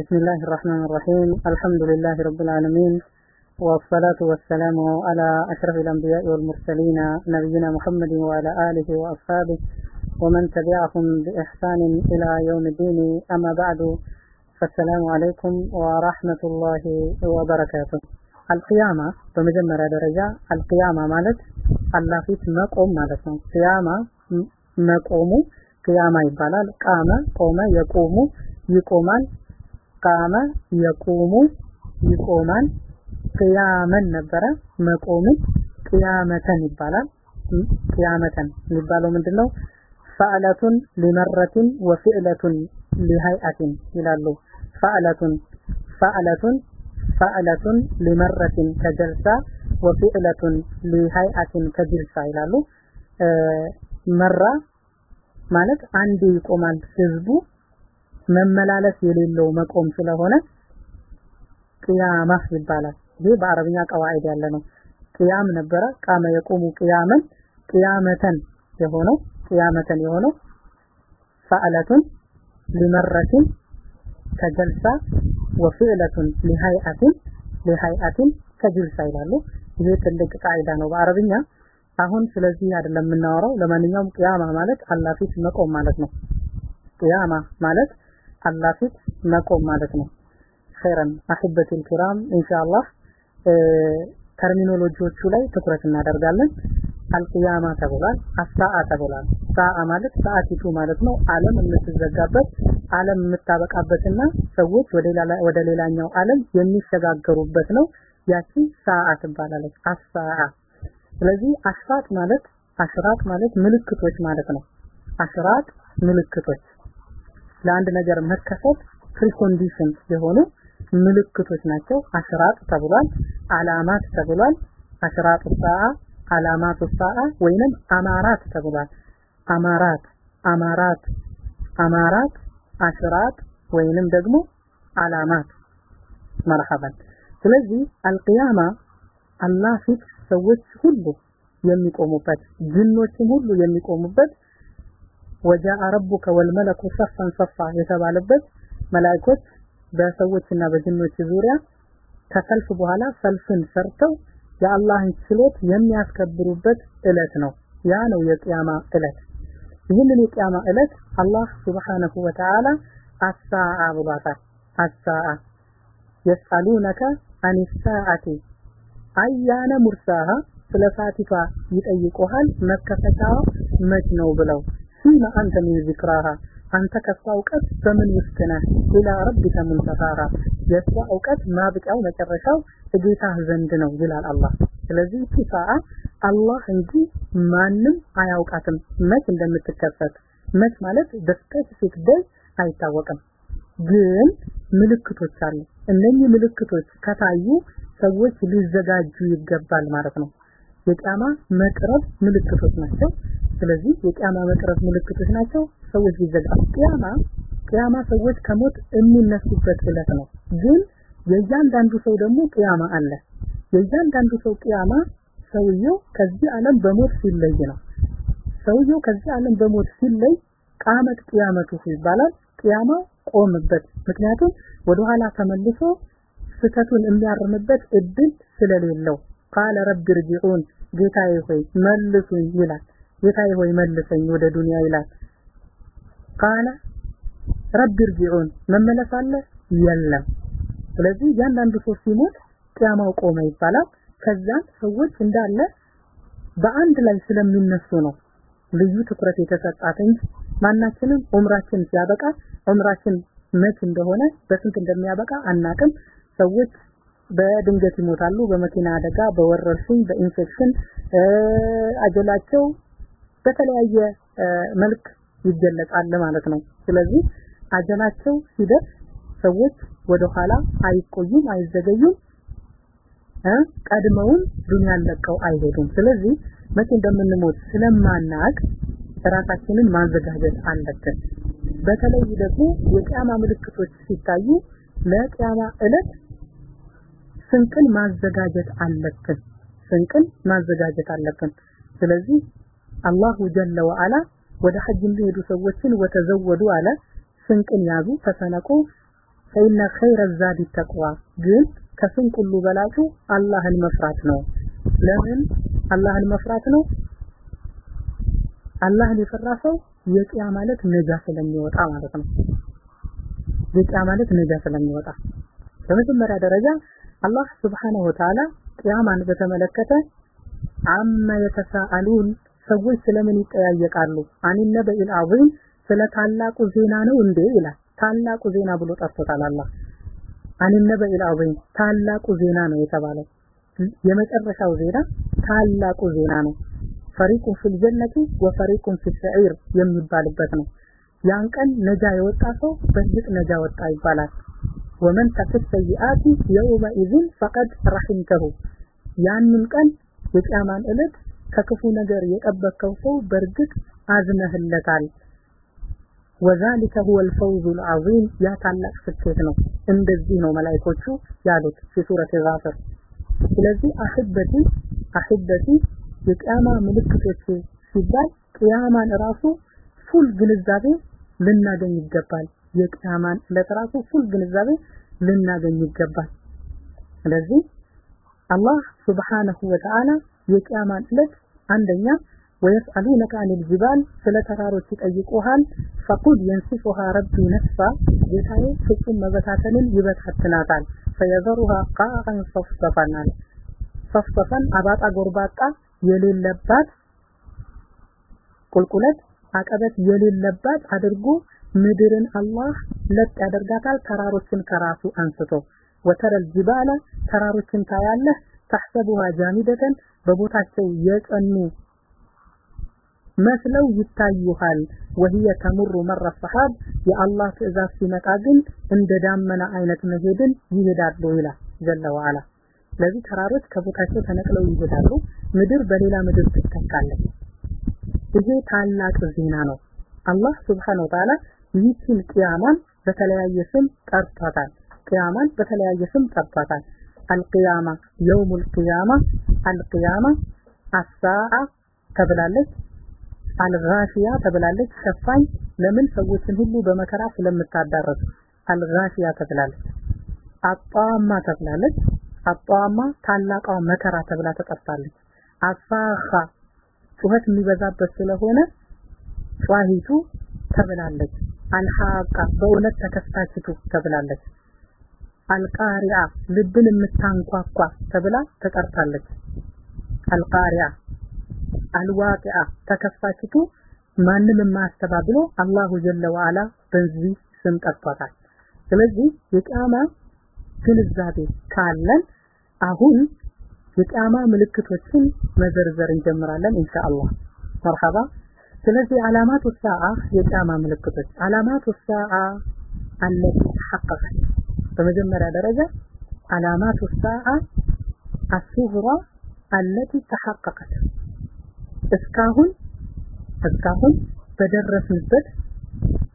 بسم الله الرحمن الرحيم. الحمد لله رب العالمين. والصلاة والسلام على أشرف الأنبياء والمرسلين نبينا محمد وعلى آله وأصحابه ومن تبعهم بإحسان إلى يوم الدين. أما بعد فالسلام عليكم ورحمة الله وبركاته. القيامة بمجمع درجة القيامة مالت الله فيت مقوم مالت قيامة مقوم قيامة يبالال قامة قومة يقوم يقومان ቃመ የቆሙ ይቆማል። ቅያመን ነበረ መቆምን ቅያመተን ይባላል። ቅያመተን የሚባለው ምንድነው? ፈዕለቱን ሊመረትን ወፊዕለቱን ሊሀይአትን ይላሉ። ፈዕለቱን ፈዕለቱን ፈዕለቱን ሊመረትን ከጀልሳ ወፊዕለቱን ሊሀይአትን ከጅልሳ ይላሉ። መራ ማለት አንዴ ይቆማል። ህዝቡ መመላለስ የሌለው መቆም ስለሆነ ቅያማ ይባላል። ይህ በአረብኛ ቀዋዒድ ያለ ነው። ቅያም ነበረ ቃመ የቆሙ ቅያመን ቅያመተን የሆነው ቅያመተን የሆነው ፈዕለቱን ሊመረትን ከጀልሳ ወፊዕለቱን ሊሀይአትን ሊሀይአትን ከጅልሳ ይላሉ። ይሄ ትልቅ ቃዒዳ ነው በአረብኛ። አሁን ስለዚህ አይደለም የምናወራው። ለማንኛውም ቅያማ ማለት አላህ ፊት መቆም ማለት ነው። ቅያማ ማለት አላህ ፊት መቆም ማለት ነው። ኸይረን አህበቱል ኪራም ኢንሻአላህ ተርሚኖሎጂዎቹ ላይ ትኩረት እናደርጋለን። አልቅያማ ተብሏል፣ አሳአ ተብሏል። ሳአ ማለት ሰዓቲቱ ማለት ነው። ዓለም የምትዘጋበት ዓለም የምታበቃበትና ሰዎች ወደ ሌላኛው ዓለም የሚሸጋገሩበት ነው። ያቺ ساعة ትባላለች። الساعة ስለዚህ أشراط ማለት أشراط ማለት ምልክቶች ማለት ነው። أشراط ምልክቶች ለአንድ ነገር መከሰት precondition የሆኑ ምልክቶች ናቸው። أشراط ተብሏል علامات ተብሏል أشراط الساعة علامات الساعة ወይንም أمارات ተብሏል። አማራት አማራት አማራት አሽራት ወይንም ደግሞ አላማት። መርሐባን። ስለዚህ አልቂያማ አላህ ፊት ሰዎች ሁሉ የሚቆሙበት ጅኖችም ሁሉ የሚቆሙበት ወጃአ ረቡከ ወልመለኩ ሰፈን ሰፋ የተባለበት መላእክቶች በሰዎችና በጅኖች ዙሪያ ከሰልፍ በኋላ ሰልፍን ሰርተው የአላህን ችሎት የሚያስከብሩበት እለት ነው። ያ ነው የቂያማ እለት ይህንን የቂያማ እለት አላህ Wa Ta'ala አሳአ ብሏታል። አሳአ የስአሉነከ አኒሳአቲ አያነ ሙርሳሃ ስለ ሳቲቷ ይጠይቁሃል መከፈቻዋ መች ነው ብለው ፊማ አንተ ምን ዚክራሃ አንተ ከሷ እውቀት በምን ውስጥ ነህ? ኢላ ረቢከ ሙንተሃሃ የሷ እውቀት ማብቂያው መጨረሻው እጌታህ ዘንድ ነው ይላል አላህ። ስለዚህ እቺ አላህ እንጂ ማንም አያውቃትም። መች እንደምትከፈት መች ማለት በስፔሲፊክ ደይ አይታወቅም። ግን ምልክቶች አሉ። እነኚህ ምልክቶች ከታዩ ሰዎች ሊዘጋጁ ይገባል ማለት ነው። የቂያማ መቅረብ ምልክቶች ናቸው ስለዚህ የቂያማ መቅረብ ምልክቶች ናቸው። ሰዎች ሊዘጋጁ ቂያማ ቂያማ ሰዎች ከሞት የሚነሱበት እለት ነው። ግን የእያንዳንዱ ሰው ደግሞ ቂያማ አለ። የእያንዳንዱ ሰው ቂያማ ሰውየው ከዚህ ዓለም በሞት ሲለይ ነው። ሰውየው ከዚህ ዓለም በሞት ሲለይ ቃመት ቂያመቱ ይባላል። ቂያማው ቆምበት ምክንያቱም ወደኋላ ተመልሶ ስተቱን የሚያርምበት እድል ስለሌለው። ቃለ ረቢ ርጂዑን ጌታዬ ሆይ መልሱኝ ይላል ጌታዬ ሆይ መልሰኝ ወደ ዱንያ ይላል ቃለ ረቢ ርጂዑን መመለስ አለ? የለም። ስለዚህ እያንዳንዱ ሰው ሲሞት ቅያማው ቆመ ይባላል። ከዛም ሰዎች እንዳለ በአንድ ላይ ስለሚነሱ ነው ልዩ ትኩረት የተሰጣት ማናችንም ዑምራችን ሲያበቃ ዑምራችን መች እንደሆነ በስንት እንደሚያበቃ አናቅም። ሰዎች በድንገት ይሞታሉ በመኪና አደጋ በወረርሽኝ በኢንፌክሽን አጀላቸው በተለያየ መልክ ይገለጻል ማለት ነው። ስለዚህ አጀላቸው ሲደርስ ሰዎች ወደ ኋላ አይቆዩም አይዘገዩም ቀድመውን ዱንያን ለቀው አይሄዱም። ስለዚህ መቼ እንደምንሞት ስለማናቅ ራሳችንን ማዘጋጀት አለብን። በተለይ ደግሞ የቂያማ ምልክቶች ሲታዩ ለቂያማ እለት ስንቅን ማዘጋጀት አለብን። ስንቅን ማዘጋጀት አለብን። ስለዚህ አላሁ ጀለ ወዓላ ወደ ሐጅ የሚሄዱ ሰዎችን ወተዘወዱ አለ። ስንቅን ያዙ ተሰነቁ። ፈኢነ ኸይረ ዛዲ ተቅዋ ግን ከስንቅ ሁሉ በላጩ አላህን መፍራት ነው። ለምን አላህን መፍራት ነው? አላህን የፈራ ሰው የቂያ ማለት ነጃ ስለሚወጣ ማለት ነው። የቂያ ማለት ነጃ ስለሚወጣ። በመጀመሪያ ደረጃ አላህ Wa Ta'ala ቂያማን በተመለከተ አማ የተሳአሉን ሰዎች ስለምን ይጠያየቃሉ? አን ነበኢል ዐዚም ስለ ታላቁ ዜና ነው እንዴ ይላል። ታላቁ ዜና ብሎ ጠርቶታል አላህ። አን ነበኢል ዐዚም ታላቁ ዜና ነው የተባለው። የመጨረሻው ዜና ታላቁ ዜና ነው። فريق في الجنة وفريق في السعير የሚባልበት ነው። ያን ቀን ነጃ የወጣ ሰው በእርግጥ ነጃ ወጣ ይባላል። ومن تق السيئات يومئذ فقد رحمته። ያንን ቀን የቂያማን ዕለት ከክፉ ነገር የጠበቅከው ሰው በእርግጥ አዝነህለታል። وذلك هو الفوز العظيم ያ ታላቅ ስኬት ነው። እንደዚህ ነው መላይኮቹ ያሉት في سورة غافر ስለዚህ أحبتي أحبتي የቅያማ ምልክቶች ሲባል ቅያማን ራሱ full ግንዛቤ ልናገኝ ይገባል። የቅያማን ዕለት ራሱ full ግንዛቤ ልናገኝ ይገባል። ስለዚህ አላህ سبحانه وتعالى የቅያማን ዕለት አንደኛ ويسألونك عن الجبال ስለ ተራሮች ይጠይቁሃል። ፈቁል የንሲፉሃ ረቢ ነስፋ ጌታዬ ፍጹም መበታተንን ይበታትናታል። ፈየዘሩሃ ቃአን ሰፍሰፈን አለ። አባጣ ጎርባጣ የሌለባት ቁልቁለት አቀበት የሌለባት አድርጎ ምድርን አላህ ለጥ ያደርጋታል። ተራሮችን ከራሱ አንስቶ ወተረል ጅባለ ተራሮችን ታያለህ ተሕሰቡሃ ጃሚደተን በቦታቸው የጸኑ መስለው ይታዩሃል። ወህየ ተሙሩ መረ ሰሓብ የአላህ ትእዛዝ ሲመጣ ግን እንደ ዳመና አይነት መሄድን ይሄዳሉ ይላል ጀለ ወዓላ። ተራሮች ከቦታቸው ተነቅለው ይሄዳሉ ምድር በሌላ ምድር ትተካለች። ይሄ ታላቅ ዜና ነው። አላህ Wa Ta'ala ይህችን ቂያማን በተለያየ ስም ጠርቷታል። ቂያማን በተለያየ ስም ጠርቷታል አልቂያማ የውሙል ቂያማ አልቂያማ አሳዓ ተብላለች አልጋሺያ ተብላለች ሸፋኝ ለምን ሰዎችን ሁሉ በመከራ ስለምታዳረስ አልጋሺያ ተብላለች አጣማ ተብላለች አጣማ ታላቋ መከራ ተብላ ተጠርታለች አሳኻ ጩኸት የሚበዛበት ስለሆነ ሷሂቱ ተብላለች አልሐቃ በእውነት ተከስታችቱ ተብላለች አልቃሪያ ልብን የምታንኳኳ ተብላ ተጠርታለች። አልቃሪያ አልዋቂዓ ተከፋችቱ ማንም የማያስተባብሎ አላሁ ጀለ ወዓላ በዚህ ስም ጠርቷታል። ስለዚህ የቂያማ ግንዛቤ ካለን አሁን የቂያማ ምልክቶችን መዘርዘር እንጀምራለን ኢንሻአላህ። መርሐባ። ስለዚህ ዓላማቱ ሰዓ የቂያማ ምልክቶች። ዓላማቱ ሰዓ አለቲ ተሐቀቀት በመጀመሪያ ደረጃ ዓላማቱ ሰዓ አሱግራ አለቲ ተሐቀቀት። እስካሁን እስካሁን በደረስንበት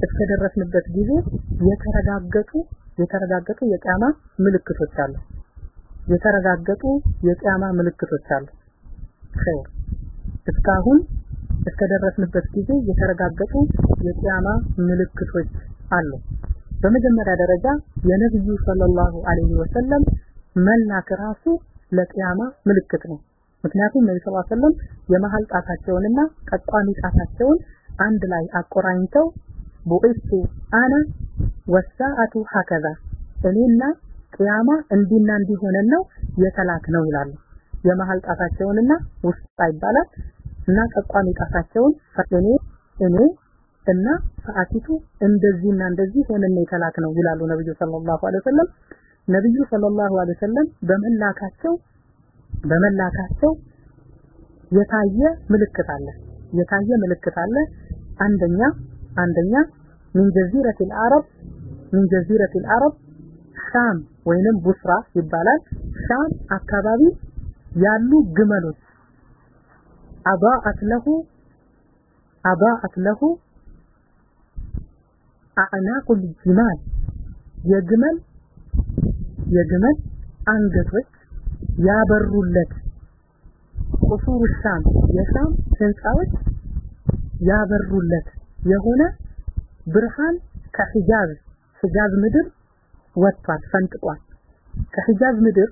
እስከደረስንበት ጊዜ የተረጋገጡ የተረጋገጡ የቂያማ ምልክቶች አሉ። የተረጋገጡ የቂያማ ምልክቶች አሉ። ኸይር። እስካሁን እስከደረስንበት ጊዜ የተረጋገጡ የቂያማ ምልክቶች አሉ በመጀመሪያ ደረጃ የነብዩ ሰለላሁ ዐለይሂ ወሰለም መላክ ራሱ ለቂያማ ምልክት ነው። ምክንያቱም ነብዩ ሰለላሁ ዐለይሂ ወሰለም የመሃል ጣታቸውንና ጠቋሚ ጣታቸውን አንድ ላይ አቆራኝተው ቡኢቱ አና ወሳአቱ ሀከዛ እኔና ቅያማ እንዲና እንዲሆነን ነው የተላክ ነው ይላሉ። የመሃል ጣታቸውንና ውስጣ ይባላል እና ጠቋሚ ጣታቸውን እኔ እኔ እና ሰዓቲቱ እንደዚህና እንደዚህ ሆነና የተላክ ነው ይላሉ ነብዩ ሰለላሁ ዐለይሂ ወሰለም። ነብዩ ሰለላሁ ዐለይሂ ወሰለም በመላካቸው በመላካቸው የታየ ምልክት አለ የታየ ምልክት አለ። አንደኛ አንደኛ ሚን ጀዚረቲል አረብ ሚን ጀዚረቲል አረብ ሻም ወይንም ቡስራ ይባላል። ሻም አካባቢ ያሉ ግመሎች አባአት ለሁ አባአት ለሁ አዕናቁል ጅማል የግመል የግመል አንገቶች ያበሩለት ቁሱር ሻም የሻም ህንፃዎች ያበሩለት የሆነ ብርሃን ከሂጃዝ ሂጃዝ ምድር ወጥቷል ፈንጥቋል። ከሂጃዝ ምድር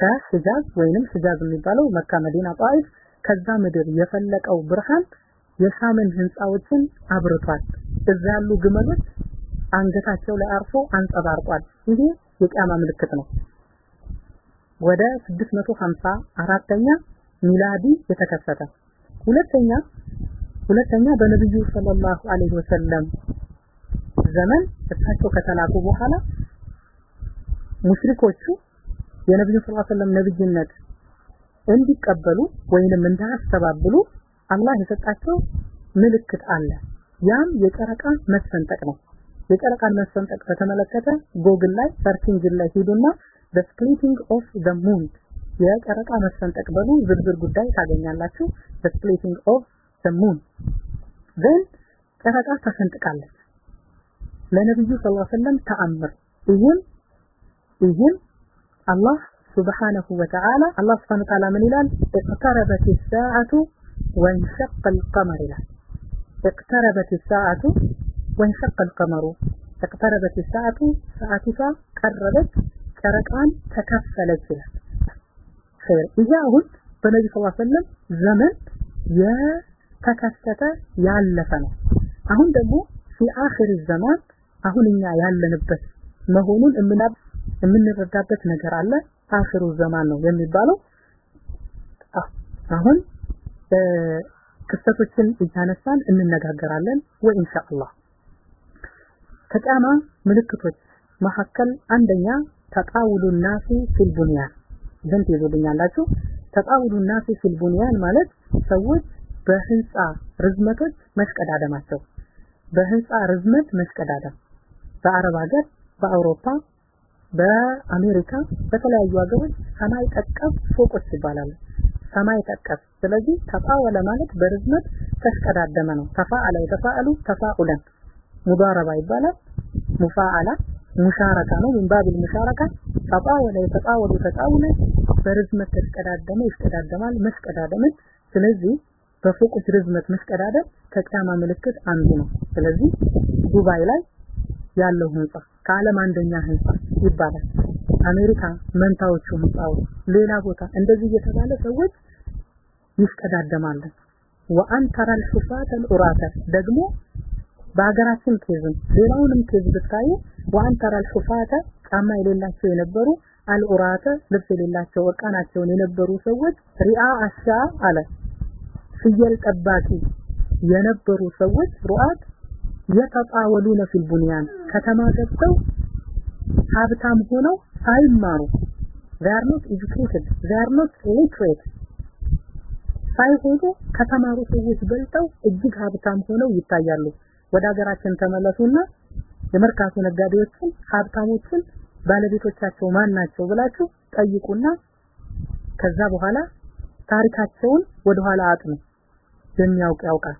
ከሂጃዝ ወይንም ሂጃዝ የሚባለው መካ መዲና ጣይፍ ከዛ ምድር የፈለቀው ብርሃን የሻምን ህንፃዎችን አብርቷል። እዛ ያሉ ግመሎች አንገታቸው ላይ አርፎ አንጸባርቋል። ይሄ የቂያማ ምልክት ነው። ወደ 654ኛ ميلادي የተከሰተ ሁለተኛ ሁለተኛ በነብዩ صلى الله عليه وسلم ዘመን እሳቸው ከተላኩ በኋላ ሙሽሪኮቹ የነብዩ صلى الله عليه وسلم ነብይነት እንዲቀበሉ ወይንም እንዳያስተባብሉ አላህ የሰጣቸው ምልክት አለ። ያም የጨረቃን መሰንጠቅ ነው። የጨረቃን መሰንጠቅ በተመለከተ ጎግል ላይ searching ላይ ሂዱና the splitting of the moon የጨረቃ መሰንጠቅ በሉ ዝርዝር ጉዳይ ታገኛላችሁ። the splitting of the moon then ጨረቃ ተሰንጥቃለች። ለነብዩ ሰለላሁ ዐለይሂ ወሰለም ተአምር ይህም ይህም አላህ ሱብሓነሁ ወተዓላ አላህ ሱብሓነሁ ወተዓላ ምን ይላል? እቅተረበት ሰዓቱ ወንሸቅ አልቀመር ይላል እቅተረበት ሰዓቱ ወንሸቅ አልቀመሩ እቅተረበት ሰዓቱ ሰዓቲቷ ቀረበች ጨረቃን ተከፈለች ይላል። ይሄ አሁን በነቢ ስ ሰለም ዘመን የተከሰተ ያለፈ ነው። አሁን ደግሞ ፊ አኺር ዘማን አሁን እኛ ያለንበት መሆኑን የምንረዳበት ነገር አለ። አኺሩ ዘማን ነው የሚባለው። አሁን ክስተቶችን እያነሳን እንነጋገራለን ወኢንሻአላህ። ከቂያማ ምልክቶች መካከል አንደኛ ተጣውሉ ናሲ ፊል ቡንያን። ይህን ትይዙልኛላችሁ ተጣውሉ ናሲ ፊል ቡንያን ማለት ሰዎች በህንፃ ርዝመቶች መሽቀዳደማቸው። በህንፃ ርዝመት መሽቀዳደም። በአረብ ሀገር በአውሮፓ በአሜሪካ በተለያዩ ሀገሮች ሰማይ ጠቀስ ፎቆች ይባላሉ ሰማይ ጠቀስ። ስለዚህ ተጣወለ ማለት በርዝመት ተሽቀዳደመ ነው። ተፋአለ የተፋአሉ ተፋኡለን ሙዳረባ ይባላል። ሙፋአላ ሙሻረካ ነው። ምን ባብል ሙሻረካ? ተጣወለ የተጣወሉ ተጣውለ በርዝመት ተሽቀዳደመ ይሽቀዳደማል መሽቀዳደምን ስለዚህ በፎቆች ርዝመት መሽቀዳደም ከቂያማ ምልክት አንዱ ነው። ስለዚህ ዱባይ ላይ ያለው ህንጻ ከዓለም አንደኛ ህንጻ ይባላል። አሜሪካ መንታዎቹ ህንጻዎች ሌላ ቦታ እንደዚህ እየተባለ ሰዎች ይሽቀዳደማሉ። وأن ترى الحفاة ደግሞ በሀገራችን case ም ሌላውንም case ብታዩ وأن ترى ጫማ የሌላቸው የነበሩ العراة ልብስ የሌላቸው እርቃናቸውን የነበሩ ሰዎች رعاء الشاء አለ ፍየል ጠባቂ የነበሩ ሰዎች رعاة يتطاولون في البنيان ከተማ ገብተው ሀብታም ሆነው ሳይማሩ they are not educated they are not literate ሳይሆኑ ከተማሩ ሰዎች በልጠው እጅግ ሀብታም ሆነው ይታያሉ። ወደ ሀገራችን ተመለሱና የመርካቶ ነጋዴዎችን ሀብታሞችን ባለቤቶቻቸው ማን ናቸው ብላችሁ ጠይቁና ከዛ በኋላ ታሪካቸውን ወደ ኋላ አጥኑ። የሚያውቅ ያውቃል።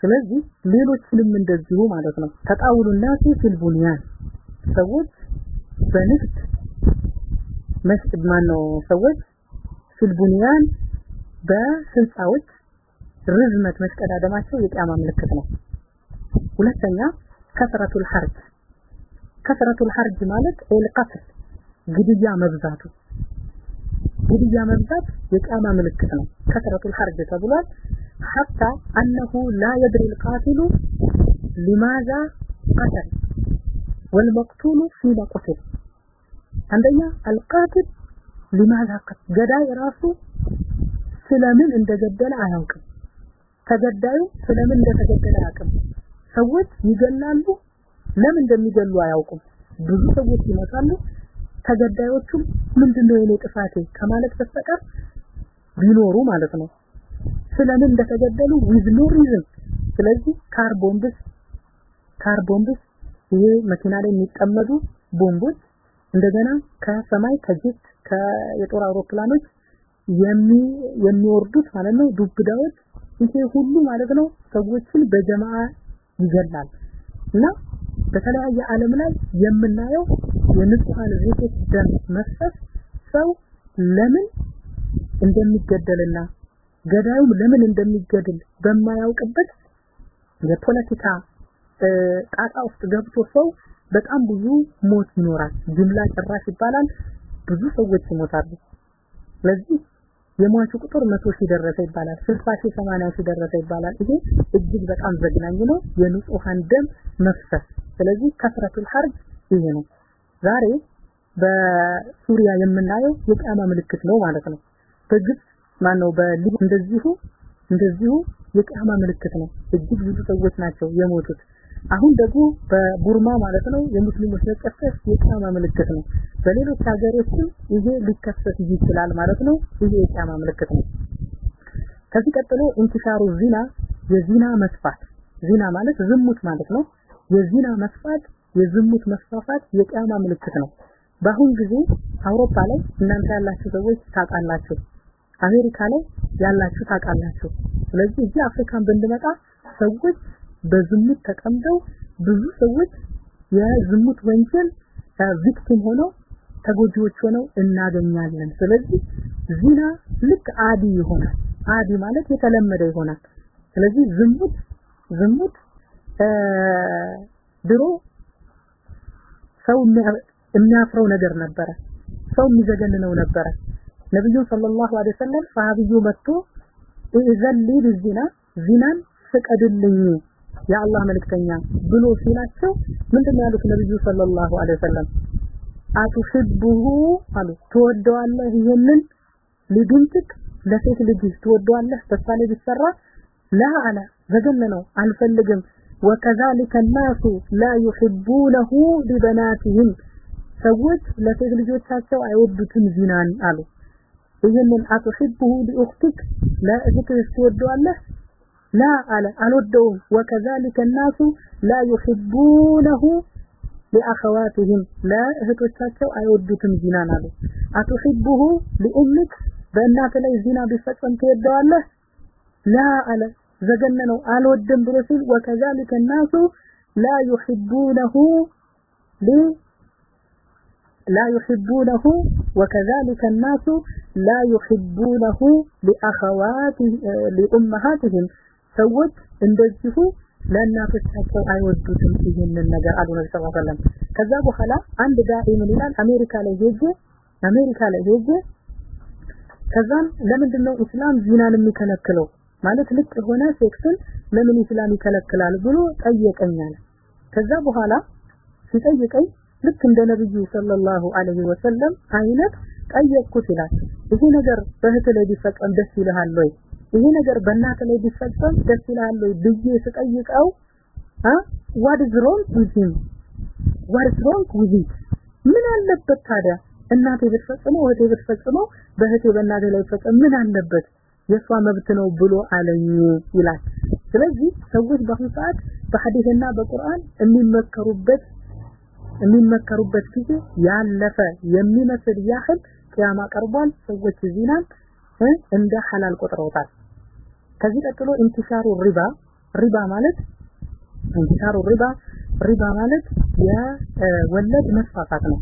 ስለዚህ ሌሎችንም እንደዚሁ ማለት ነው። ተጣውሉና ፊል ሰዎች በንግድ መስጊድ ማን ነው ሰዎች في በህንፃዎች ርዝመት መሽቀዳደማቸው የቂያማ ምልክት ነው። ሁለተኛ كثرة الهرج كثرة الهرج ማለት القتل ግድያ መብዛቱ ግድያ መብዛት የቂያማ ምልክት ነው። كثرة الهرج ተብሏል። حتى أنه لا يدري القاتل لماذا قتل ወልመቅቱሉ ፊማ ቁትል አንደኛ አልቃትል ሊማዛ ገዳይ ራሱ ስለምን እንደገደለ አያውቅም። ተገዳዩ ስለምን እንደተገደለ አያውቅም። ሰዎች ይገላሉ ለምን እንደሚገሉ አያውቁም። ብዙ ሰዎች ይመጣሉ ተገዳዮቹም ምንድነው የኔ ጥፋቴ ከማለት በስተቀር ቢኖሩ ማለት ነው። ስለምን እንደተገደሉ with no reason ስለዚህ ካር ቦምብስ ካር ቦምብስ ይሄ መኪና ላይ የሚጠመዱ ቦምቦች እንደገና ከሰማይ ከጀት ከየጦር አውሮፕላኖች የሚወርዱት ማለት ነው። ዱብዳዎች ይሄ ሁሉ ማለት ነው ሰዎችን በጀማዓ ይገላል። እና በተለያየ ዓለም ላይ የምናየው የንጹሃን ዜጎች ደም መፍሰስ ሰው ለምን እንደሚገደልና ገዳዩም ለምን እንደሚገድል በማያውቅበት የፖለቲካ ጣጣ ውስጥ ገብቶ ሰው በጣም ብዙ ሞት ይኖራል። ጅምላ ጭራሽ ይባላል። ብዙ ሰዎች ይሞታሉ። ስለዚህ የሟቹ ቁጥር መቶ ሺህ ደረሰ ይባላል 60 ሺህ 80 ሺህ ደረሰ ይባላል። ይሄ እጅግ በጣም ዘግናኝ ነው የንጹሃን ደም መፍሰስ። ስለዚህ ከስረቱል ሐርብ ይሄ ነው። ዛሬ በሱሪያ የምናየው የቂያማ ምልክት ነው ማለት ነው። በግብጽ ማን ነው በሊብ እንደዚሁ እንደዚሁ የቂያማ ምልክት ነው። እጅግ ብዙ ሰዎች ናቸው የሞቱት አሁን ደግሞ በቡርማ ማለት ነው የሙስሊሞች መጨፍጨፍ የቂያማ ምልክት ነው። በሌሎች ሀገሮችም ይሄ ሊከሰት ይችላል ማለት ነው። ይሄ የቂያማ ምልክት ነው። ከዚህ ቀጥሎ ኢንቲሻሩ ዚና የዚና መስፋት። ዚና ማለት ዝሙት ማለት ነው። የዚና መስፋት የዝሙት መስፋፋት የቂያማ ምልክት ነው። በአሁን ጊዜ አውሮፓ ላይ እናንተ ያላችሁ ሰዎች ታውቃላችሁ። አሜሪካ ላይ ያላችሁ ታውቃላችሁ። ስለዚህ እዚህ አፍሪካን ብንመጣ ሰዎች በዝሙት ተቀምጠው ብዙ ሰዎች የዝሙት ወንጀል ቪክቲም ሆነው ተጎጂዎች ሆነው እናገኛለን። ስለዚህ ዚና ልክ አዲ ይሆናል። አዲ ማለት የተለመደ ይሆናል። ስለዚህ ዝሙት ዝሙት ድሮ ሰው የሚያፍረው ነገር ነበረ። ሰው የሚዘገንነው ነበረ። ነብዩ ሰለላሁ ዐለይሂ ወሰለም ሰሃቢዩ መጥቶ ኢዘሊ ቢዚና ዚናን ፍቀድልኝ የአላህ መልእክተኛ ብሎ ሲላቸው ምንድን ያሉት ነብዩ ሰለላሁ ዐለይሂ ወሰለም አቱሂቡሁ አሉ ትወደዋለህ ይሄንን ሊድንትክ ለሴት ልጅ ትወደዋለህ ተስፋ ላይ ቢሰራ ላ አለ ዘገን ነው አልፈልግም وكذلك الناس لا يحبونه لبناتهم ሰዎች ለሴት ልጆቻቸው አይወዱትም ዚናን አሉ ይህንን አትሕብሁ ሊኡክቲክ ለእህትህ ትወደዋለህ ላ አለ አልወደውም ወከዛሊከ الناس لا يحبونه لأخواتهم ለእህቶቻቸው አይወዱትም ዚናን አሉ አትሕብሁ ሊኡምክ በእናት ላይ ዚና ቢፈጸም ትወደዋለህ ላ አለ ዘገነነው አልወድም ብሎ ሲል ወከዛሊከ الناس لا يحبونه ሊ لا يحبونه وكذلك الناس لا يحبونه لأخواته لأمهاتهم ሰዎች እንደዚሁ ለእናቶቻቸው አይወዱትም ይህንን ነገር አሉ ሰለላሁ ዐለይሂ ወሰለም። ከዛ በኋላ አንድ ምን ይላል? አሜሪካ ላይ ሄጄ አሜሪካ ላይ ሄጄ ከዛም ለምንድነው እስላም ዚናን የሚከለክለው? ማለት ልክ የሆነ ሴክስን ለምን እስላም ይከለክላል ብሎ ጠየቀኛል ከዛ በኋላ ሲጠይቀኝ ልክ እንደ ነብዩ ሰለላሁ ዐለይሂ ወሰለም አይነት ጠየቅኩት ይላል። ይሄ ነገር በእህት ላይ ቢፈጸም ደስ ይልሃል ወይ ይሄ ነገር በእናት ላይ ቢፈጸም ደስ ወይ ብዬ ስጠይቀው with him? What is wrong with it? ምን አለበት ታዲያ? እናቴ ብትፈጽመው እህቴ ብትፈጽመው በእህቴ በእናቴ ላይ ቢፈጸም ምን አለበት? የሷ መብት ነው ብሎ አለኝ ይላል። ስለዚህ ሰዎች በአሁኑ ሰዓት በሐዲስና በቁርአን የሚመከሩበት የሚመከሩበት ጊዜ ያለፈ የሚመስል ያህል ቂያማ ቀርቧል። ሰዎች ዚናን እንደ ሐላል ቆጥረውታል ከዚህ ቀጥሎ انتشار الربا። ሪባ ማለት انتشار الربا። ሪባ ማለት የወለድ መስፋፋት ነው።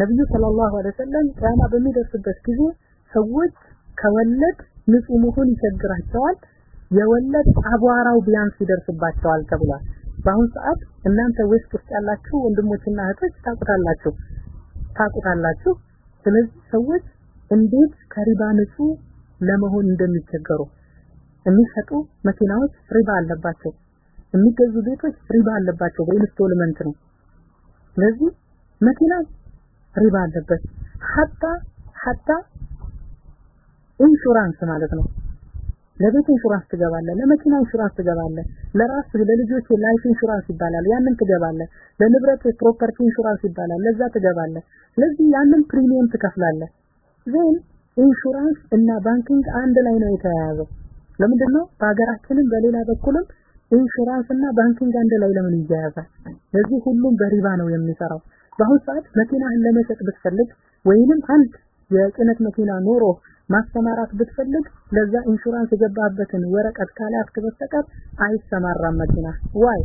ነብዩ صلى الله عليه وسلم ቂያማ በሚደርስበት ጊዜ ሰዎች ከወለድ ንጹህ መሆን ይቸግራቸዋል የወለድ አቧራው ቢያንስ ይደርስባቸዋል ተብሏል። በአሁን ሰዓት እናንተ West ውስጥ ያላችሁ ወንድሞችና እህቶች ታቁታላችሁ ታቁታላችሁ ስለዚህ ሰዎች እንዴት ከሪባ ንጹህ ለመሆን እንደሚቸገሩ የሚሸጡ መኪናዎች ሪባ አለባቸው። የሚገዙ ቤቶች ሪባ አለባቸው። በ installment ነው። ስለዚህ መኪና ሪባ አለበት። حتى حتى ኢንሹራንስ ማለት ነው። ለቤት ኢንሹራንስ ትገባለህ ለመኪና ኢንሹራንስ ትገባለህ ለራስ ለልጆች life insurance ይባላል። ያንን ትገባለህ ለንብረት property insurance ይባላል። ለዛ ትገባለህ። ስለዚህ ያንን premium ትከፍላለህ። then ኢንሹራንስ እና banking አንድ ላይ ነው የተያያዘው ለምንድነው? በሀገራችንም በሌላ በኩልም ኢንሹራንስ እና banking አንድ ላይ ለምን ይያያዛል? ስለዚህ ሁሉም በሪባ ነው የሚሰራው። በአሁን ሰዓት መኪናህን ለመሸጥ ብትፈልግ ወይንም አንድ የጭነት መኪና ኖሮ ማሰማራት ብትፈልግ ለዛ ኢንሹራንስ የገባበትን ወረቀት ካላስክ በስተቀር አይሰማራም መኪና። why?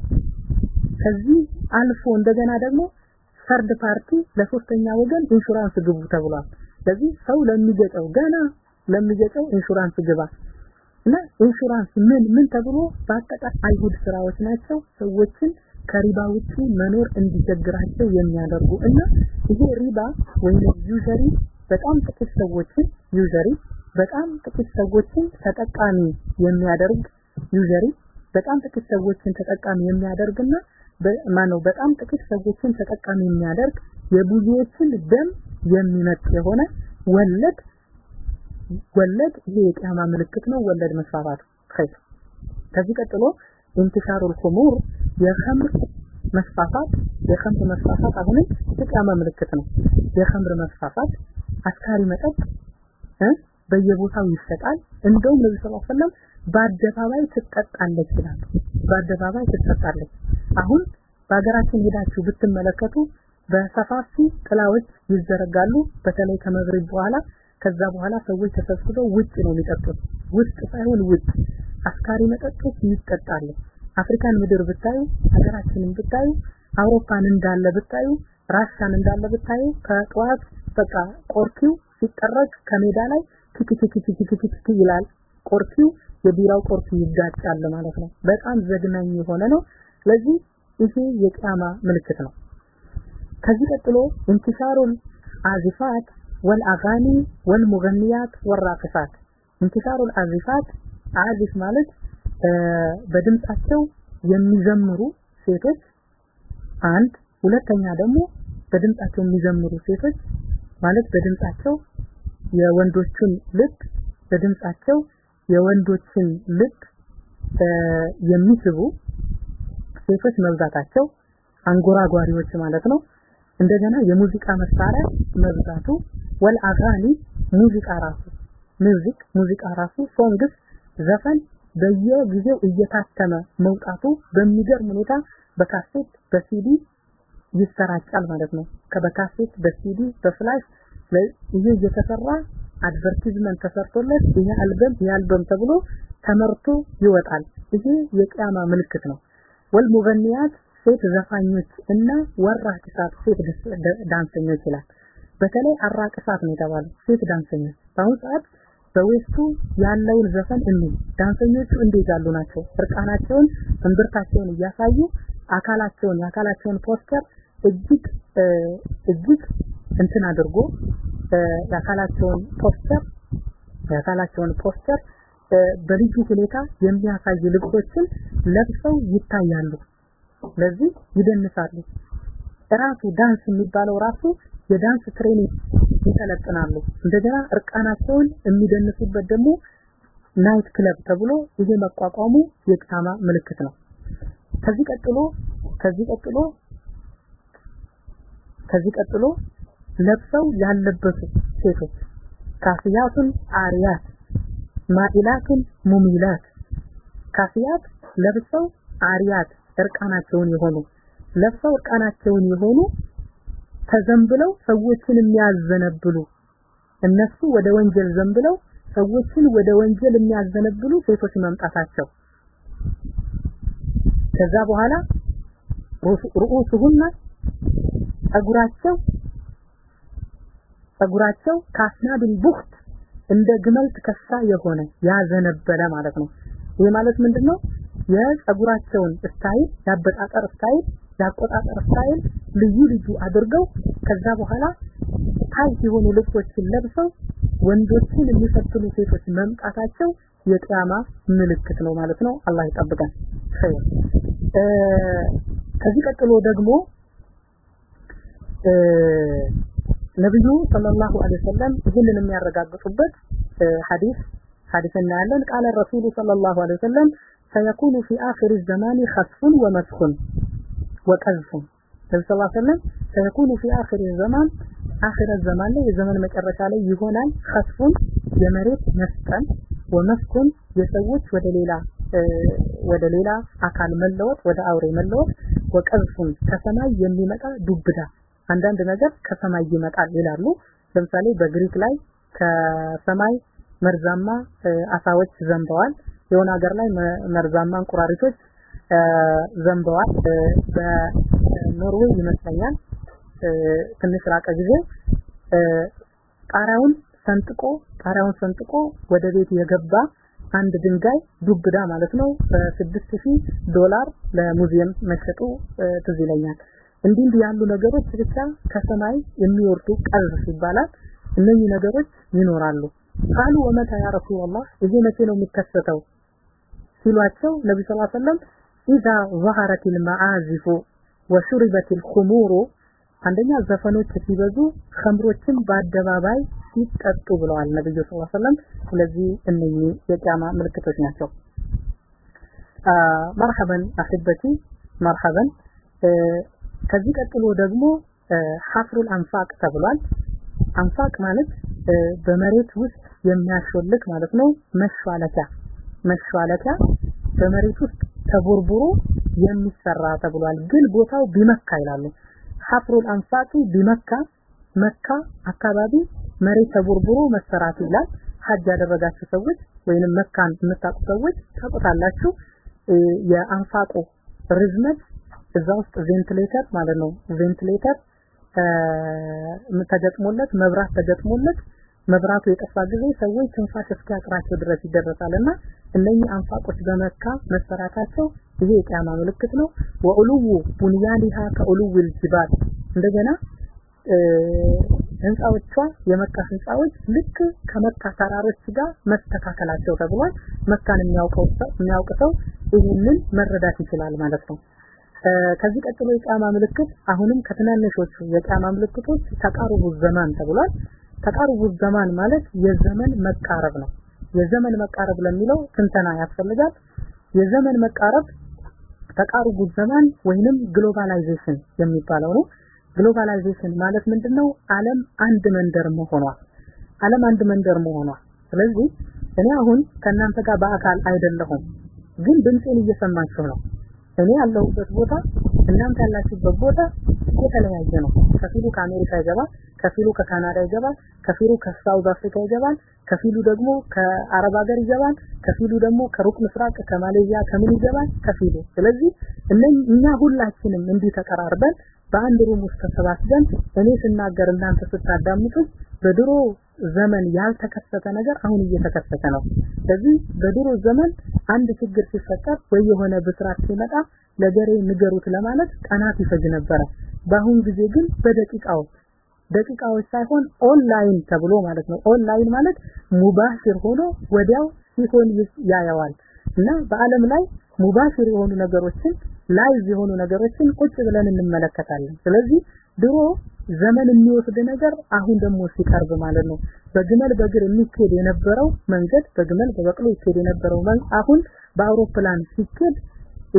ከዚህ አልፎ እንደገና ደግሞ third party ለሶስተኛ ወገን ኢንሹራንስ ግቡ ተብሏል። ስለዚህ ሰው ለሚገጨው ገና ለሚገጨው ኢንሹራንስ ግባ እና ኢንሹራንስ ምን ምን ተብሎ በአጠቃላይ አይሁድ ስራዎች ናቸው ሰዎችን ከሪባ ውጪ መኖር እንዲቸግራቸው የሚያደርጉ እና ይሄ ሪባ ወይም usury በጣም ጥቂት ሰዎችን usury በጣም ጥቂት ሰዎችን ተጠቃሚ የሚያደርግ usury በጣም ጥቂት ሰዎችን ተጠቃሚ የሚያደርግና ማነው በጣም ጥቂት ሰዎችን ተጠቃሚ የሚያደርግ የብዙዎችን ደም የሚመጥ የሆነ ወለድ ወለድ ይሄ የቂያማ ምልክት ነው። ወለድ መስፋፋት خير። ከዚህ ቀጥሎ انتشار الخمور የኸምር መስፋፋት የኸምር መስፋፋት አሁንም የቂያማ ምልክት ነው። የኸምር መስፋፋት አስካሪ መጠጥ በየቦታው ይሸጣል እንደውም ነብዩ ሰለላሁ ዐለይሂ በአደባባይ ትጠጣለች ይላሉ በአደባባይ ትጠጣለች። አሁን በሀገራችን ሄዳችሁ ብትመለከቱ በሰፋፊ ጥላዎች ይዘረጋሉ። በተለይ ከመግሪብ በኋላ ከዛ በኋላ ሰዎች ተሰብስበው ውጭ ነው የሚጠጡት። ውስጥ ሳይሆን ውጭ አስካሪ መጠጦች ይጠጣሉ። አፍሪካን ምድር ብታዩ ሀገራችንን ብታዩ አውሮፓን እንዳለ ብታዩ ራሻን እንዳለ ብታዩ ከጠዋት በቃ ቆርኪው ሲጠረግ ከሜዳ ላይ ኪኪኪኪኪኪኪ ይላል። ቆርኪው የቢራው ቆርኪ ይጋጫል ማለት ነው። በጣም ዘግናኝ የሆነ ነው። ስለዚህ ይሄ የቂያማ ምልክት ነው። ከዚህ ቀጥሎ انتشار العازفات والأغاني والمغنيات والراقصات انتشار العازفات አዚፍ ማለት በድምጻቸው የሚዘምሩ ሴቶች አንድ ሁለተኛ ደግሞ በድምጻቸው የሚዘምሩ ሴቶች ማለት በድምጻቸው የወንዶችን ልብ በድምጻቸው የወንዶችን ልብ የሚስቡ ሴቶች መብዛታቸው አንጎራጓሪዎች ማለት ነው እንደገና የሙዚቃ መሳሪያ መብዛቱ والأغاني ሙዚቃ ራሱ music ሙዚቃ ራሱ songs ዘፈን በየጊዜው እየታተመ መውጣቱ በሚገርም ሁኔታ በካሴት በሲዲ ይሰራጫል ማለት ነው። ከበካሴት በ CD በ flash ይሄ እየተሰራ advertisement ተሰርቶለት ይሄ አልበም ይሄ አልበም ተብሎ ተመርቶ ይወጣል። ይሄ የቂያማ ምልክት ነው። والمغنيات ሴት ዘፋኞች እና والراقصات ሴት ዳንሰኞች ይላል። በተለይ الراقصات ነው የተባለው ሴት ዳንሰኞች በአሁኑ ሰዓት በ west ኡ ያለውን ዘፈን እኒ ዳንሰኞቹ እንዴት ያሉ ናቸው? እርቃናቸውን እምብርታቸውን እያሳዩ አካላቸውን የአካላቸውን posture እጅግ እጅግ እንትን አድርጎ የአካላቸውን posture የአካላቸውን posture በልዩ ሁኔታ የሚያሳይ ልብሶችን ለብሰው ይታያሉ ለዚህ ይደንሳሉ። ራሱ ዳንስ የሚባለው ራሱ የዳንስ training ይሰለጥናሉ። እንደገና እርቃናቸውን የሚደንሱበት ደግሞ night club ተብሎ ይሄ መቋቋሙ የቂያማ ምልክት ነው። ከዚህ ቀጥሎ ከዚህ ቀጥሎ ከዚህ ቀጥሎ ለብሰው ያልለበሱ ሴቶች كاسيات አሪያት ማኢላቱን ሙሚላት ካፊያት ለብሰው አሪያት እርቃናቸውን የሆኑ ለብሰው እርቃናቸውን የሆኑ ተዘንብለው ሰዎችን የሚያዘነብሉ እነሱ ወደ ወንጀል ዘንብለው ሰዎችን ወደ ወንጀል የሚያዘነብሉ ሴቶች መምጣታቸው። ከዛ በኋላ ሩኡሱሁና ጸጉራቸው ጸጉራቸው كأسنمة البخت እንደ ግመል ትከሻ የሆነ ያዘነበለ ማለት ነው። ይህ ማለት ምንድነው የጸጉራቸውን style ያበጣጠር style ያቆጣጠር style ልዩ ልዩ አድርገው ከዛ በኋላ tight የሆኑ ልብሶችን ለብሰው ወንዶችን የሚፈትኑ ሴቶች መምጣታቸው የቂያማ ምልክት ነው ማለት ነው። አላህ ይጠብቀን። ከዚህ ቀጥሎ ደግሞ ነብዩ ሰለላሁ ዐለይሂ ወሰለም ይህንን የሚያረጋግጡበት ሐዲስ ሐዲስ እናያለን። ቃለ ረሱሉ ሰለላሁ ዐለይሂ ወሰለም سيكون في آخر الزمان خسف ومسخ وقذف. ነብዩ ሰለላሁ ዐለይሂ ወሰለም ሰይኩኑ ፊ አኺር ዘማን አኺረ ዘማን ላይ የዘመን መጨረሻ ላይ ይሆናል ከስፉን የመሬት መስጠን ወመስኩን የሰዎች ወደ ሌላ ወደ ሌላ አካል መለወጥ ወደ አውሬ መለወጥ። ወቀዝፉን ከሰማይ የሚመጣ ዱብዳ። አንዳንድ ነገር ከሰማይ ይመጣል ይላሉ። ለምሳሌ በግሪክ ላይ ከሰማይ መርዛማ አሳዎች ዘንበዋል። የሆነ ሀገር ላይ መርዛማ እንቁራሪቶች ዘንበዋል በኖርዌይ ይመስለኛል ትንሽ ራቀ ጊዜ ጣሪያውን ሰንጥቆ ጣሪያውን ሰንጥቆ ወደ ቤት የገባ አንድ ድንጋይ ዱብዳ ማለት ነው በስድስት ሺህ ዶላር ለሙዚየም መሸጡ ትዝ ይለኛል። እንዲህ እንዲህ ያሉ ነገሮች ብቻ ከሰማይ የሚወርዱ ቀልብ ይባላል። እነዚህ ነገሮች ይኖራሉ። ቃሉ ወመታ ያ ረሱላህ ይሄ መቼ ነው የሚከሰተው ሲሏቸው ነቢ ስ ሰለም ኢዛ ظهرت المعازف وشربت الخمور አንደኛ ዘፈኖች ሲበዙ ኸምሮችን በአደባባይ ሲጠጡ ብለዋል ነብዩ ሰለላሁ ዐለይሂ ወሰለም። ስለዚህ እነኚህ የቂያማ ምልክቶች ናቸው። መርሐበን አህበቲ መርሐበን። ከዚህ ቀጥሎ ደግሞ ሐፍሩል አንፋቅ ተብሏል። አንፋቅ ማለት በመሬት ውስጥ የሚያሾልክ ማለት ነው። መሿለኪያ መሿለኪያ በመሬት ውስጥ ተቦርቡሮ የሚሰራ ተብሏል። ግን ቦታው ቢመካ ይላሉ። حفر الأنفاق بمكة መካ አካባቢ መሬት ተቦርቡሮ መሰራት ይላል። ሐጅ ያደረጋችሁ ሰዎች ወይንም መካን የምታውቁ ሰዎች ታውቁታላችሁ። የአንፋቁ ርዝመት እዛ ውስጥ ቬንቲሌተር ማለት ነው። ቬንቲሌተር ተገጥሞለት መብራት ተገጥሞለት መብራቱ የጠፋ ጊዜ ሰዎች ትንፋሽ እስኪያጥራቸው ድረስ ይደረሳልና እነኚህ አንፋቆች በመካ መሰራታቸው ይሄ የቂያማ ምልክት ነው። ወኡሉው ቡንያኒሃ ከኡሉዊል ጅባል እንደገና ህንፃዎቿ የመካ ህንፃዎች ልክ ከመካ ተራሮች ጋር መስተካከላቸው ተብሏል። መካን የሚያውቅ ሰው ይህንን መረዳት ይችላል ማለት ነው። ከዚህ ቀጥሎ የቂያማ ምልክት አሁንም ከትናንሾቹ የቂያማ ምልክቶች ተቃሩቡ ዘማን ተብሏል። ተቃሩቡ ዘማን ማለት የዘመን መቃረብ ነው። የዘመን መቃረብ ለሚለው ትንተና ያስፈልጋል። የዘመን መቃረብ تقارب الزمان ወይንም globalization የሚባለው ነው። globalization ማለት ምንድነው? ዓለም አንድ መንደር መሆኗ ዓለም አንድ መንደር መሆኗ። ስለዚህ እኔ አሁን ከእናንተ ጋር በአካል አይደለሁም፣ ግን ድምፄን እየሰማችሁ ነው። እኔ ያለሁበት ቦታ እናንተ ያላችሁበት ቦታ የተለያየ ነው። ከፊሉ ከአሜሪካ ይገባል፣ ከፊሉ ከካናዳ ይገባል፣ ከፊሉ ከ South Africa ይገባል፣ ከፊሉ ደግሞ ከአረብ ሀገር ይገባል፣ ከፊሉ ደግሞ ከሩቅ ምስራቅ ከማሌዥያ ከምን ይገባል ከፊሉ። ስለዚህ እኛ ሁላችንም እንዲህ ተቀራርበን በአንድ room ውስጥ ተሰባስበን እኔ ስናገር እናንተ ስታዳምጡ በድሮ ዘመን ያልተከሰተ ነገር አሁን እየተከሰተ ነው። ስለዚህ በድሮ ዘመን አንድ ችግር ሲፈጠር ወይ የሆነ ብስራት ሲመጣ ለገሌ ንገሩት ለማለት ቀናት ይፈጅ ነበረ። በአሁን ጊዜ ግን በደቂቃዎች ደቂቃዎች ሳይሆን ኦንላይን ተብሎ ማለት ነው። ኦንላይን ማለት مباشر ሆኖ ወዲያው ሲሆን ያየዋል እና በአለም ላይ مباشر የሆኑ ነገሮችን live የሆኑ ነገሮችን ቁጭ ብለን እንመለከታለን። ስለዚህ ድሮ ዘመን የሚወስድ ነገር አሁን ደግሞ ሲቀርብ ማለት ነው። በግመል በእግር የሚኬድ የነበረው መንገድ በግመል በበቅሎ ይኬድ የነበረው አሁን በአውሮፕላን ሲኬድ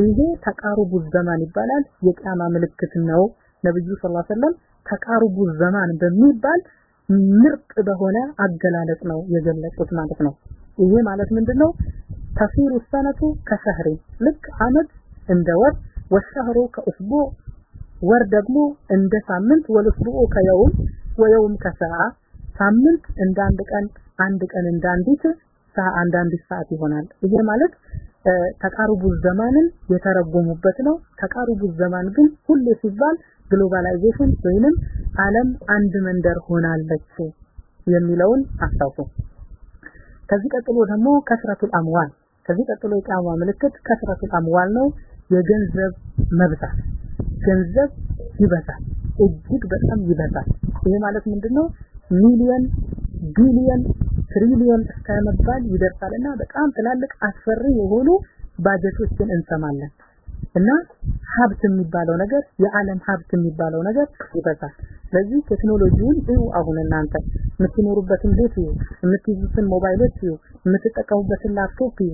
ይሄ ተቃሩቡ ዘማን ይባላል። የቂያማ ምልክት ነው። ነብዩ ሰለላሁ ዐለይሂ ተቃሩቡ ዘማን በሚባል ምርጥ በሆነ አገላለጽ ነው የገለጹት ማለት ነው። ይሄ ማለት ምንድነው? ተሲሩ ሰነቱ ከሸህሪ ልክ አመት እንደ ወር ወሸህሩ ከኡስቡዕ ወር ደግሞ እንደ ሳምንት ወልኡስቡዑ ከየውም ወየውም ከሰዓ ሳምንት እንደ አንድ ቀን አንድ ቀን እንደ አንዲት ሰዓ አንድ አንዲት ሰዓት ይሆናል። ይሄ ማለት تقارب الزمان ን የተረጎሙበት ነው። تقارب الزمان ግን ሁሌ ሲባል globalization ወይንም ዓለም አንድ መንደር ሆናለች የሚለውን አስታውሱ። ከዚህ ቀጥሎ ደግሞ كثرة الأموال ከዚህ ቀጥሎ የቂያማ ምልክት كثرة الأموال ነው። የገንዘብ መብዛት ገንዘብ ይበዛል፣ እጅግ በጣም ይበዛል። ይሄ ማለት ምንድነው? ሚሊየን ቢሊየን ትሪሊየን እስከ መባል ይደርሳልና በጣም ትላልቅ አስፈሪ የሆኑ ባጀቶችን እንሰማለን። እና ሀብት የሚባለው ነገር የዓለም ሀብት የሚባለው ነገር ይበዛል። ስለዚህ ቴክኖሎጂውን እዩ። አሁን እናንተ የምትኖሩበትን ቤት እዩ፣ የምትይዙትን ሞባይሎች እዩ፣ የምትጠቀሙበትን ላፕቶፕ እዩ።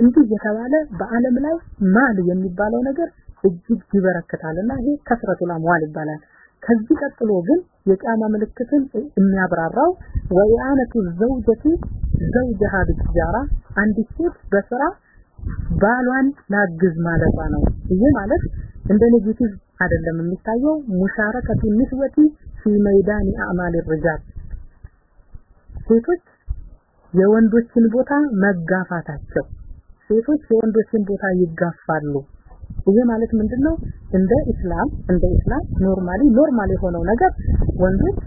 እንዲህ የተባለ በዓለም ላይ ማል የሚባለው ነገር እጅግ ይበረክታልና ይሄ كثرة الأموال ይባላል። ከዚህ ቀጥሎ ግን የቂያማ ምልክትን የሚያብራራው وإعانة الزوجة زوجها بالتجارة አንዲት ሴት በስራ ባሏን ላግዝ ማለቷ ነው። ይሄ ማለት እንደ negative አይደለም የሚታየው مشاركة النسوة في ميدان أعمال الرجال ሴቶች የወንዶችን ቦታ መጋፋታቸው ሴቶች የወንዶችን ቦታ ይጋፋሉ። ይሄ ማለት ምንድነው? እንደ ኢስላም እንደ ኢስላም normally normal የሆነው ነገር ወንዶች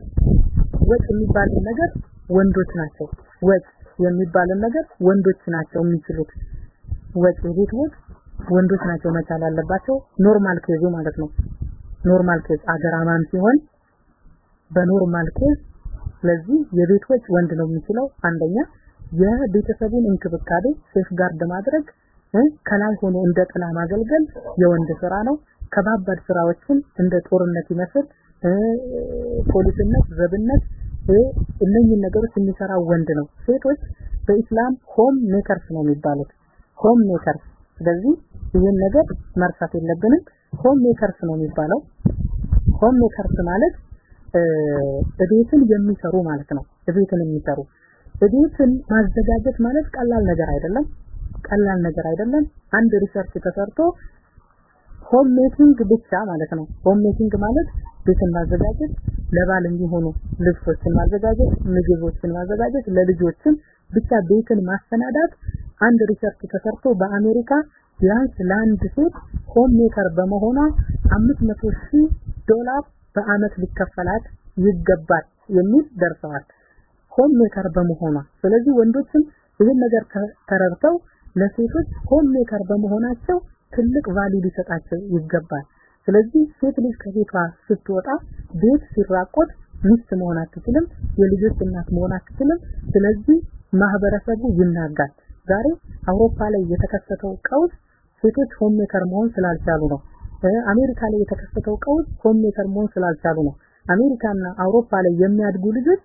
ወጭ የሚባለው ነገር ወንዶች ናቸው። ወጭ የሚባልን ነገር ወንዶች ናቸው የሚችሉት ወጪ ቤት ወጪ ወንዶች ናቸው መቻል ያለባቸው normal case ኡ ማለት ነው normal case አገራማን ሲሆን በ normal case ስለዚህ የቤት ወጭ ወንድ ነው የሚችለው አንደኛ የቤተሰቡን እንክብካቤ safeguard ማድረግ ከላይ ሆኖ እንደ ጥላ ማገልገል የወንድ ስራ ነው። ከባባድ ስራዎችን እንደ ጦርነት ይመስል ፖሊስነት ዘብነት እነኚህ ነገሮች የሚሰራው ወንድ ነው። ሴቶች በኢስላም home makers ነው የሚባሉት። home makers። ስለዚህ ይህን ነገር መርሳት የለብንም። home makers ነው የሚባለው። home makers ማለት እቤትን የሚሰሩ ማለት ነው። እቤትን የሚሰሩ። እቤትን ማዘጋጀት ማለት ቀላል ነገር አይደለም ቀላል ነገር አይደለም። አንድ research ተሰርቶ home making ብቻ ማለት ነው። home making ማለት ቤትን ማዘጋጀት ለባል የሚሆኑ ልብሶችን ማዘጋጀት ምግቦችን ማዘጋጀት ለልጆችን ብቻ ቤትን ማሰናዳት አንድ research ተሰርቶ በአሜሪካ ቢያንስ ለአንድ ሴት home maker በመሆኗ 500 ሺህ ዶላር በአመት ሊከፈላት ይገባል የሚል ደርሰዋል። home maker በመሆኗ። ስለዚህ ወንዶችም ይህን ነገር ተረድተው ለሴቶች home maker በመሆናቸው ትልቅ value ሊሰጣቸው ይገባል። ስለዚህ ሴት ልጅ ከቤቷ ስትወጣ ቤት ሲራቆት ሚስት መሆን አትችልም የልጆች እናት መሆን አትችልም። ስለዚህ ማህበረሰቡ ይናጋል። ዛሬ አውሮፓ ላይ የተከሰተው ቀውስ ሴቶች home maker መሆን ስላልቻሉ ነው። አሜሪካ ላይ የተከሰተው ቀውስ home maker መሆን ስላልቻሉ ነው። አሜሪካና አውሮፓ ላይ የሚያድጉ ልጆች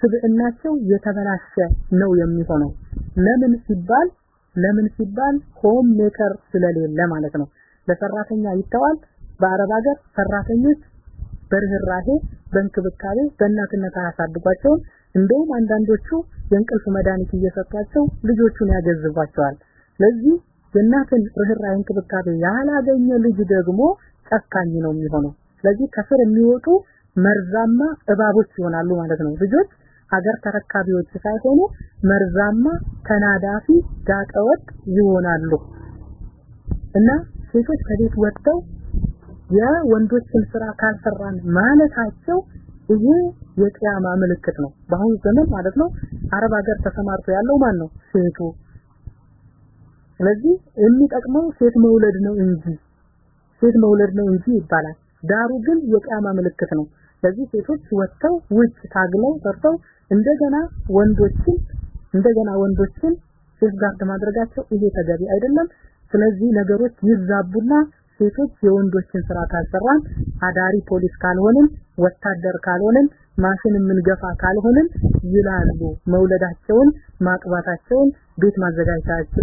ስብዕናቸው የተበላሸ ነው የሚሆነው ለምን ሲባል ለምን ሲባል home maker ስለሌለ ማለት ነው። ለሰራተኛ ይተዋል። በአረብ ሀገር ሰራተኞች በርህራሄ በእንክብካቤ በእናትነት አያሳድጓቸውም። እንደውም አንዳንዶቹ የእንቅልፍ መድኃኒት እየሰጧቸው ልጆቹን ያገዝባቸዋል ስለዚህ የእናትን ርህራሄ እንክብካቤ ያላገኘ ልጅ ደግሞ ጨካኝ ነው የሚሆነው። ስለዚህ ከስር የሚወጡ መርዛማ እባቦች ይሆናሉ ማለት ነው። ልጆች ሀገር ተረካቢዎች ሳይሆኑ መርዛማ ተናዳፊ ጋጠወጥ ይሆናሉ። እና ሴቶች ከቤት ወጥተው የወንዶችን ስራ ካልሰራን ማለታቸው ይሄ የቂያማ ምልክት ነው። በአሁኑ ዘመን ማለት ነው አረብ ሀገር ተሰማርቶ ያለው ማን ነው? ሴቱ። ስለዚህ የሚጠቅመው ሴት መውለድ ነው እንጂ ሴት መውለድ ነው እንጂ ይባላል። ዳሩ ግን የቂያማ ምልክት ነው ስለዚህ ሴቶች ወጥተው ውጭ ታግለው ሰርተው እንደገና ወንዶችን እንደገና ወንዶችን safeguard ማድረጋቸው ይሄ ተገቢ አይደለም። ስለዚህ ነገሮች ይዛቡና ሴቶች የወንዶችን ስራ ካልሰራን አዳሪ ፖሊስ ካልሆንን ወታደር ካልሆንን ማሽን የምንገፋ ካልሆንን ይላሉ። መውለዳቸውን ማግባታቸውን ቤት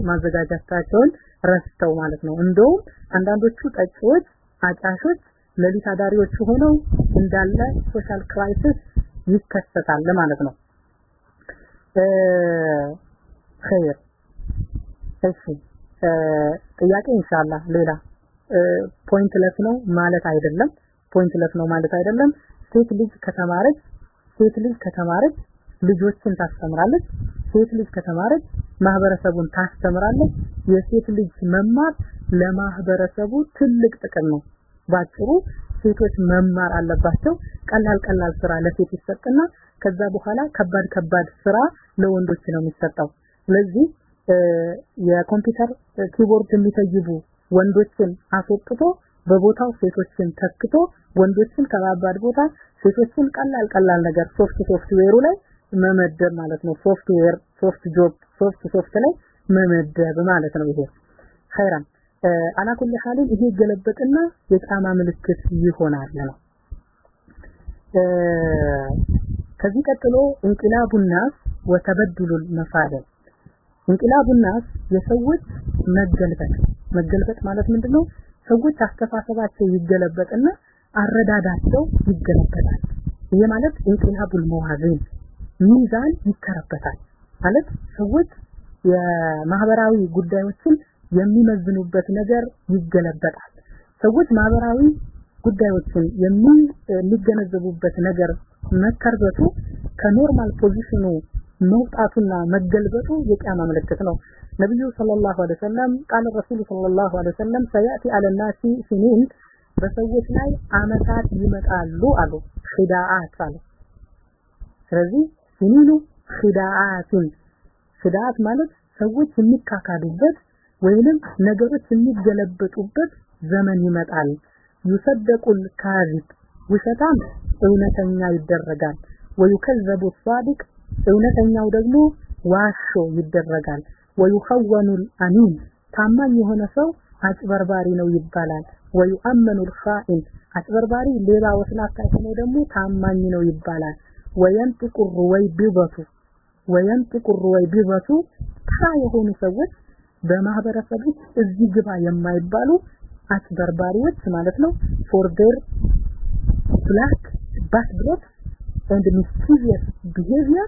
ማዘጋጃታቸውን ረስተው ማለት ነው። እንደውም አንዳንዶቹ ጠጪዎች አጫሾች ለሊት አዳሪዎቹ ሆነው እንዳለ social crisis ይከሰታል ማለት ነው። خير። እሺ። ጥያቄ إن شاء الله ሌላ። pointless ነው ማለት አይደለም። pointless ነው ማለት አይደለም። ሴት ልጅ ከተማረች ሴት ልጅ ከተማረች ልጆችን ታስተምራለች። ሴት ልጅ ከተማረች ማህበረሰቡን ታስተምራለች። የሴት ልጅ መማር ለማህበረሰቡ ትልቅ ጥቅም ነው ባጭሩ ሴቶች መማር አለባቸው። ቀላል ቀላል ስራ ለሴት ይሰጥና ከዛ በኋላ ከባድ ከባድ ስራ ለወንዶች ነው የሚሰጠው። ስለዚህ የኮምፒውተር keyboard የሚተይቡ ወንዶችን አስወጥቶ በቦታው ሴቶችን ተክቶ ወንዶችን ከባባድ ቦታ ሴቶችን ቀላል ቀላል ነገር soft software ኡ ላይ መመደብ ማለት ነው። software soft job soft soft ላይ መመደብ ማለት ነው ይሄ። خيرا على كل حال ይሄ ይገለበጥና የቂያማ ምልክት ይሆናል ነው። ከዚህ ቀጥሎ እንቅላቡ ናስ ወተበድሉ መፋደል። እንቅላቡ ናስ የሰዎች መገልበጥ። መገልበጥ ማለት ምንድነው? ሰዎች አስተሳሰባቸው ይገለበጥና አረዳዳቸው ይገለበጣል። ይሄ ማለት እንቅላቡል መዋዚን ሚዛን ይከረበታል። ማለት ሰዎች የማህበራዊ ጉዳዮችን የሚመዝኑበት ነገር ይገለበጣል። ሰዎች ማህበራዊ ጉዳዮችን የሚገነዘቡበት ነገር መከርበቱ ከ normal position ኡ መውጣቱና መገልበጡ የቂያማ ምልክት ነው። ነብዩ صلى الله عليه وسلم قال رسول صلى الله عليه وسلم سيأتي على الناس سنين በሰዎች ላይ አመታት ይመጣሉ አሉ። خداعات አሉ። ስለዚህ سنين خداعات خداعات ማለት ሰዎች የሚካካዱበት ወይንም ነገሮች የሚገለበጡበት ዘመን ይመጣል። ይሰደቁል ካዚብ ውሸታም እውነተኛ ይደረጋል። ወይከዘቡ ሷዲቅ እውነተኛው ደግሞ ዋሾ ይደረጋል። ወይኸወኑል አሚን ታማኝ የሆነ ሰው አጭበርባሪ ነው ይባላል። ወይአመኑል ኻኢን አጭበርባሪ ሌባ ወስላታ የሆነ ደግሞ ታማኝ ነው ይባላል። ወየንጥቁ ወይ ቢበቱ ወየንጥቁ ወይ ቢበቱ የሆኑ ሰዎች በማህበረሰብ ውስጥ እዚህ ግባ የማይባሉ አጭበርባሪዎች ማለት ነው for their black backdrop and mischievous behavior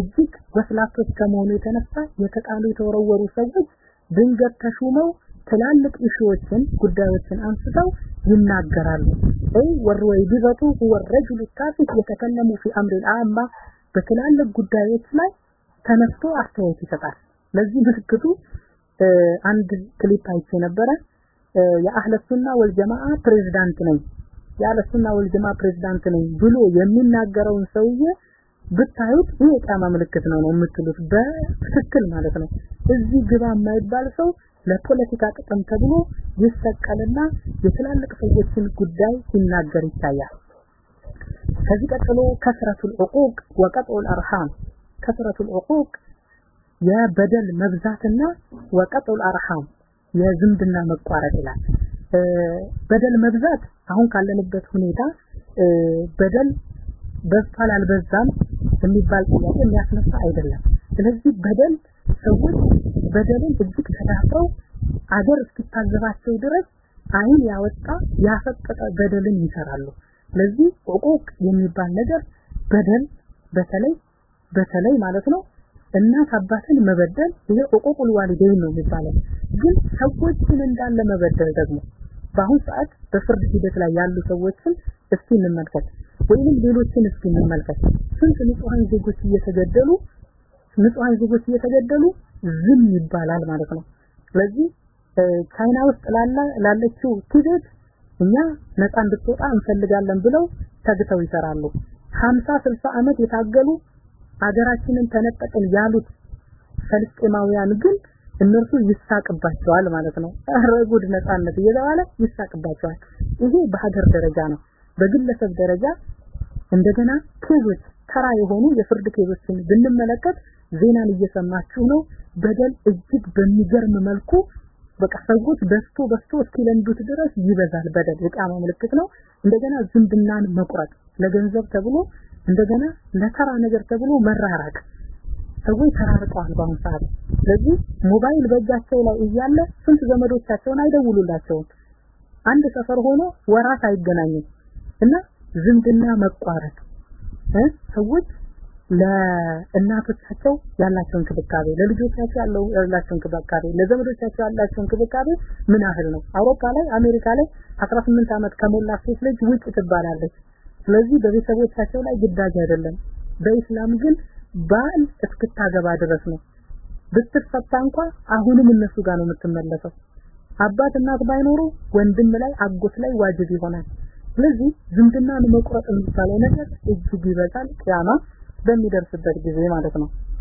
እጅግ ወስላቶች ከመሆኑ የተነሳ የተጣሉ የተወረወሩ ሰዎች ድንገት ተሹመው ትላልቅ ኢሹዎችን ጉዳዮችን አንስተው ይናገራሉ አይ ወርወይ ቢበቱ هو الرجل الكافي يتكلم في امر العامه በትላልቅ ጉዳዮች ላይ ተነስቶ አስተያየት ይሰጣል ለዚህ ምልክቱ አንድ ክሊፕ አይቼ ነበረ። የአህለ ሱና ፕሬዝዳንት ነኝ የአህለ ሱና ፕሬዝዳንት ነኝ ብሎ የሚናገረውን ሰውዬ ብታዩት የቂያማ ምልክት ነው ነው የምትሉት። በትክክል ማለት ነው። እዚህ ግባ የማይባል ሰው ለፖለቲካ ጥቅም ተብሎ ይሰቀልና የትላልቅ ሰዎችን ጉዳይ ሲናገር ይታያል። ከዚህ ቀጥሎ ከስረቱል ዑቁቅ ወቀጥዑል አርሃም። ከስረቱል ዑቁቅ የበደል መብዛትና ወቀጥዑል አርሃም የዝምድና መቋረጥ ይላል። በደል መብዛት አሁን ካለንበት ሁኔታ በደል በዝቷል አልበዛም የሚባል ጥያቄ የሚያስነሳ አይደለም። ስለዚህ በደል ሰዎች በደልን እጅግ ተዳፍረው አገር እስኪታዘባቸው ድረስ አይን ያወጣ ያፈጠጠ በደልን ይሰራሉ። ስለዚህ ዑቁቅ የሚባል ነገር በደል በተለይ በተለይ ማለት ነው እናት አባትን መበደል ይሄ ዑቁቁል ዋሊደይን ነው የሚባለው። ግን ሰዎችን እንዳለ መበደል ደግሞ በአሁን ሰዓት በፍርድ ሂደት ላይ ያሉ ሰዎችን እስኪ እንመልከት ወይንም ሌሎችን እስኪ እንመልከት። ስንት ንጹሃን ዜጎች እየተገደሉ ንጹሃን ዜጎች እየተገደሉ ዝም ይባላል ማለት ነው። ስለዚህ ቻይና ውስጥ ላለ ላለችው ቲቤት እኛ ነፃ እንድትወጣ እንፈልጋለን ብለው ተግተው ይሰራሉ። 50 60 አመት የታገሉ አገራችንን ተነጠቅን ያሉት ፍልስጤማውያን ግን እነርሱ ይሳቅባቸዋል ማለት ነው። ኧረ ጉድ ነፃነት እየተባለ ይሳቅባቸዋል። ይሄ በሀገር ደረጃ ነው። በግለሰብ ደረጃ እንደገና case ኦች ተራ የሆኑ የፍርድ case ኦችን ብንመለከት ዜናን እየሰማችሁ ነው። በደል እጅግ በሚገርም መልኩ በቃ ሰዎች በዝቶ በዝቶ እስኪለምዱት ድረስ ይበዛል በደል። የቂያማ ምልክት ነው። እንደገና ዝምድናን መቁረጥ ለገንዘብ ተብሎ እንደገና ለተራ ነገር ተብሎ መራራቅ። ሰዎች ተራርቀዋል በአሁኑ ሰዓት። ስለዚህ ሞባይል በእጃቸው ላይ እያለ ስንት ዘመዶቻቸውን አይደውሉላቸውም። አንድ ሰፈር ሆኖ ወራት አይገናኙም። እና ዝምድና መቋረጥ ሰዎች ለእናቶቻቸው ያላቸው እንክብካቤ ለልጆቻቸው ያላቸው እንክብካቤ ለዘመዶቻቸው ያላቸው እንክብካቤ ምን ያህል ነው? አውሮፓ ላይ አሜሪካ ላይ 18 አመት ከሞላ ሴት ልጅ ውጭ ትባላለች ስለዚህ በቤተሰቦቻቸው ላይ ግዳጅ አይደለም። በኢስላም ግን ባል እስክታገባ ድረስ ነው። ብትፈታ እንኳን አሁንም እነሱ ጋር ነው የምትመለሰው። አባት እናት ባይኖሩ ወንድም ላይ አጎት ላይ ዋጅብ ይሆናል። ስለዚህ ዝምድናን መቁረጥ የሚባለው ነገር እጅግ ይበዛል። ቂያማ በሚደርስበት ጊዜ ማለት ነው